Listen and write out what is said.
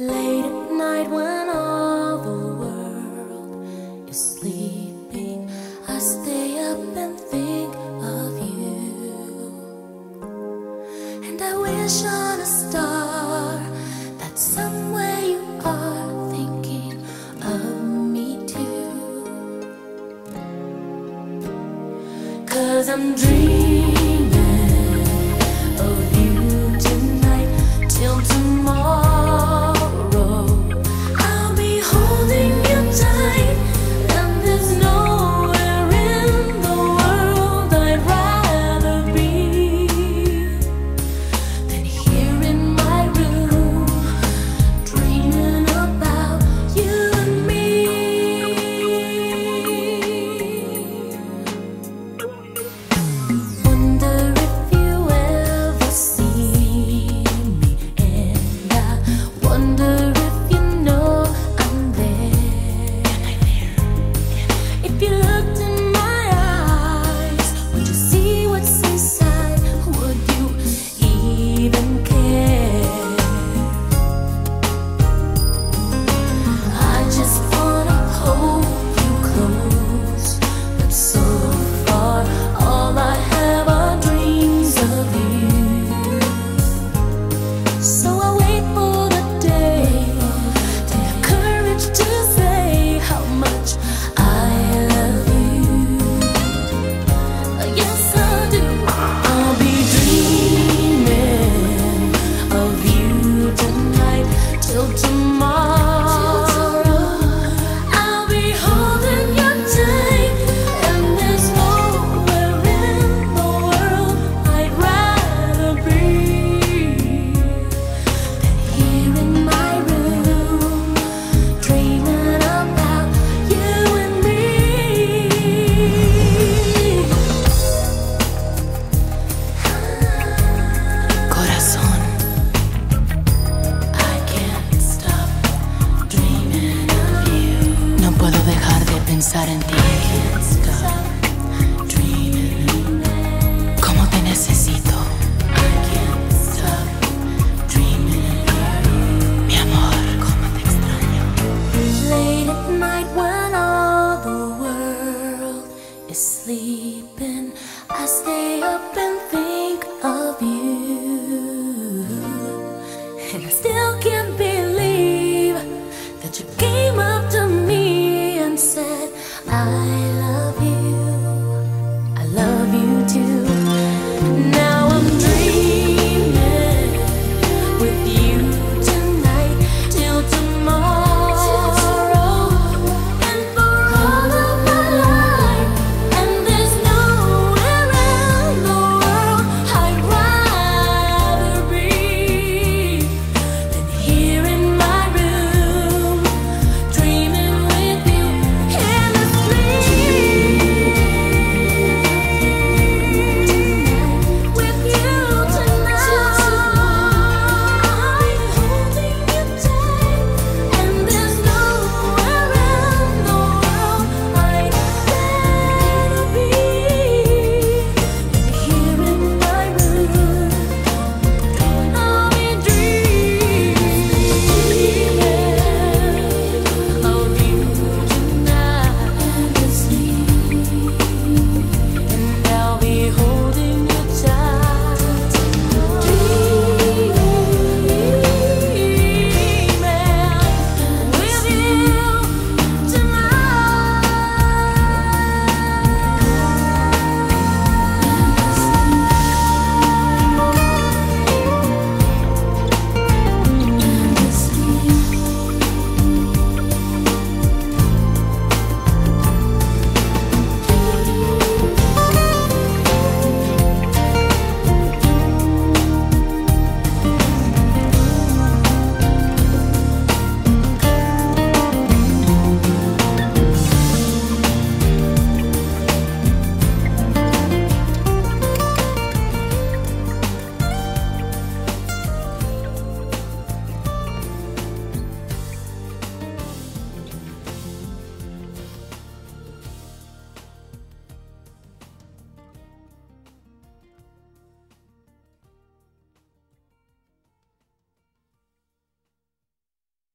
Late at night when all the world is sleeping, I stay up and think of you. And I wish on a star that somewhere you are thinking of me too. Cause I'm dreaming. te necesito? Mi amor, te extraño? Late at night sleeping, I stay up and think of you.